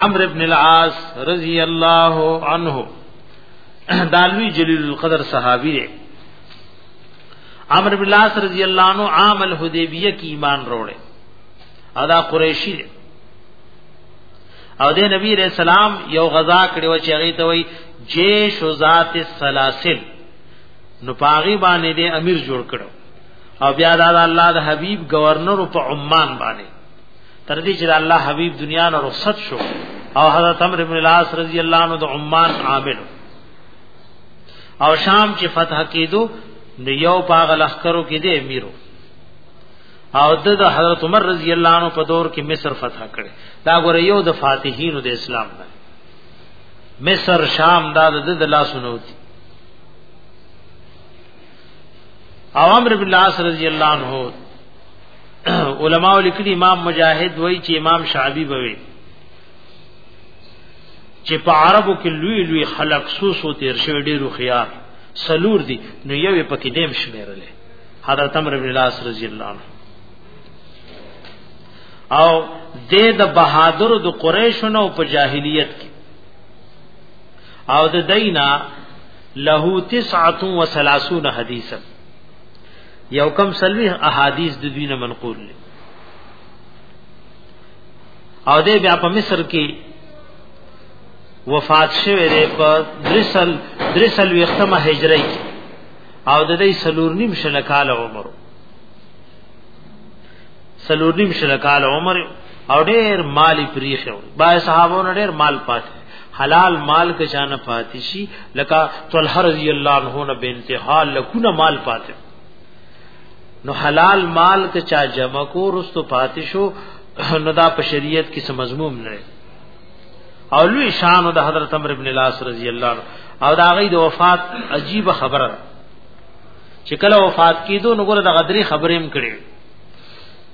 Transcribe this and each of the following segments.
امر ابن العاص رضی الله عنه دالوی جلیل القدر صحابی دی عمرو بن العاص رضی الله عنه عام الحدیبیه کی ایمان روړې ادا قریشی دی او د نبی رسول سلام یو غزا کړو چې هغه ته وای جیش ذات السلاسل نو پاغي باندې د امیر جوړ کړو او بیا د الله د حبیب گورنر په عمان باندې تر دې چې الله حبيب دنیا نه رخصت شو او حضرت عمرو بن العاص رضی الله عنه د عمان عامل او شام چې فتح کېدو نو یو باغ لخرو کې دی امیرو او د حضرت عمر رضی الله عنه په دور کې مصر فتح کړي دا غره یو د فاتحینو د اسلام نه مصر شام دا د لاسونو دي او عمرو بن العاص رضی الله عنه علماء لیکلي امام مجاهد وایي چې امام شعبي بوي چې په عربو کې لوی لوی خلق سوسو تیر شوی ډیرو خيار سلور دي نو یو په کې دیم شمیرل حضرت عمرو بن العاص رضی الله عنه او د د بهادر د قریشونو په جاهلیت کې او د دینا له 39 حدیثا یو کم سلوی احادیث د دینه منقول لی. او د بیا په مصر کې وفات شوه د په درسل درسل وختمه هجری کې او د دې سلور نیم شل کال عمر سلور نیم شل کال عمر او ډېر مالی پریخو با صحابو ډېر مال پاتې حلال مال که شان فاتشی لکا طلحه رضی الله عنه نه به انتها لکونه مال پاتې نو حلال مال که چا جمع کو رستو پاتشو نو دا په شریعت کې سمزموم نه او لوی شان د حضرت عمرو ابن العاص رضی الله عنه او دا غي د وفات عجیب خبره چې کله وفات کیدو نو ګره د غدری خبرې هم کړې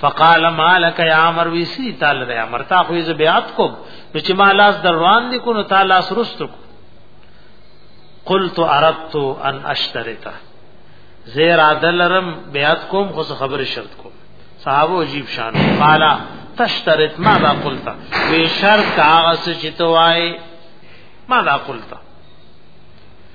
فقال مالک یا امر ویسی تعالی د امر تا خو یې بیات کو نو چې ما لاس دروان دي کو نو تعالی لاس رستو قلت اردت ان اشترط زیر عدلرم بیات کوم خو خبر شرط کوم صحابه عجیب شان قال تشترط ما ذا قلت به شرط هغه چې توای ما ذا قلت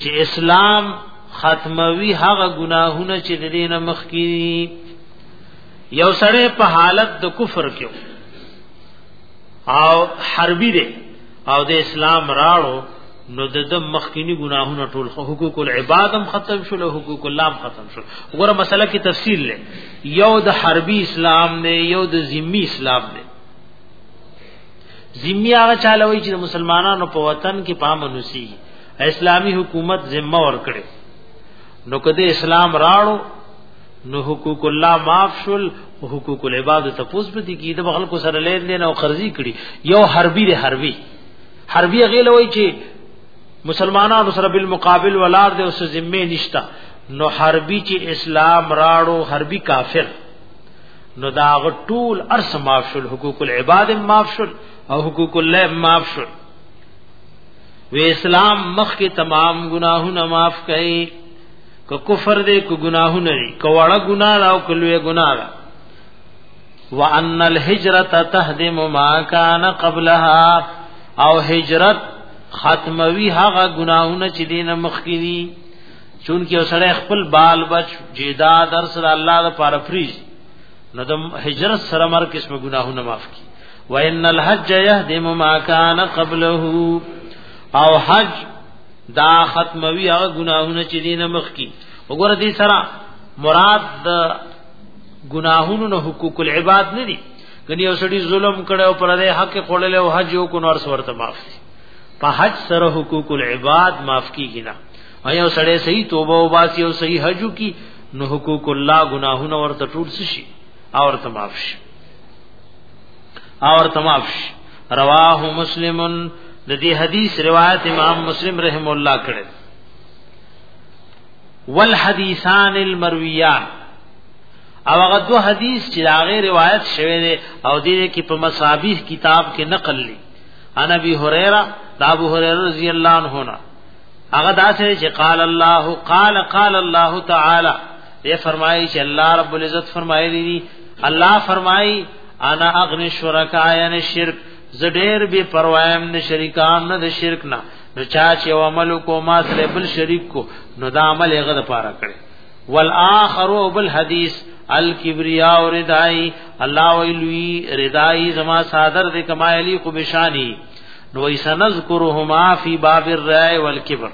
چې اسلام ختموي هغه ګناهونه چې د دین مخ کې یو سره په حالت د کفر کې او حربي دی او د اسلام راړو نو د دم مخکینی ګناهونه ټول حقوق العباد هم ختم شول حقوق الله هم ختم شول وګوره مسله کې تفصیل لې یو د حربي اسلام نه یو د ذمی اسلام نه ذمہ هغه چاله وی چې مسلمانانو په وطن کې پام نسی اسلامی حکومت ذمہ ور کړی نو کده اسلام راړو نو حقوق الله معاف شول او حقوق العباد ته پوس به دي کی د بغل کو سره لین دین او قرضې کړي یو حربي دی حربي حربي غیله وای چې مسلمانانو سره بالمقابل ولار دی او سه ذمہ نشتا نو حربي چې اسلام راړو حربي کافر نو دا غټول ارس معاف شول حقوق العباد معاف شول او حقوق الله معاف شول و اسلام مخ کې تمام گناهونه معاف کړي که کفر دې کو گناهونه دي کو وړه ګنا را او کلوې ګنا را وان الهجرت تهدم ما كان قبلها او هجرت ختموي هغه گناهونه چې دینه مخ کې دي چون کې سره خپل بال بچ جیدا در سره الله د پاره فریج نو د هجرت سره مر قسم ګناهونه معاف کی وان الحج يهدم ما كان قبله او حج دا ختموي هغه ګناهونه چې دینه مخ کی وګوره دې سره مراد د ګناهونو نه حقوق العباد نه دي کني یو سړي ظلم کړو پر دې حق خړلې او حج یو کو نور سورته معاف دي په حج سره حقوق العباد معاف کیږي نه ایا سړی صحیح توبه او باسی او صحیح حج کی نو حقوق الله گناهونه ورته ټول شي او ورته معاف شي او ورته معاف شي رواه مسلمن د دې حدیث روایت امام مسلم رحم الله کړه والحدیثان المرویان او هغه دو حدیث چې هغه روایت شوه دي او دې کې په مصابیح کتاب کې نقل لې انا ابي هريره ابو هريره رضی الله عنه هغه داسې چې قال الله قال قال الله تعالی دې فرمایي چې الله رب العزت فرمایلی دي الله فرمایي انا اغنی شرکا یعنی شرک زډیر به پروایم نه شریکان نه د شرک نه نو چا چې عمل کو ما سره بل شریک کو نو دا عمل یې غد پاره کړي والآخر بالحدیث الکبریا و ردائی اللہ ویلوی ردائی زما صادر دے کمائلی قبشانی نو ای سنذکرهما فی باب الرای والکبر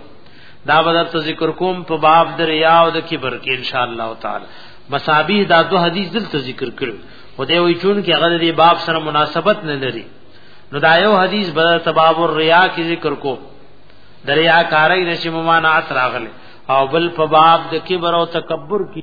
دا بدر ته ذکر کوم په باب د ریا او د کبر کې ان شاء الله تعالی مسابیح دا دو حدیث دلته ذکر کړو خدای وی چون کې هغه دې باب سره مناسبت نه لري نو دا یو حدیث بدر تباب الریا کې ذکر کو دریا کاری نشي ممانعت راغله او بل په باب د کبر او تکبر کې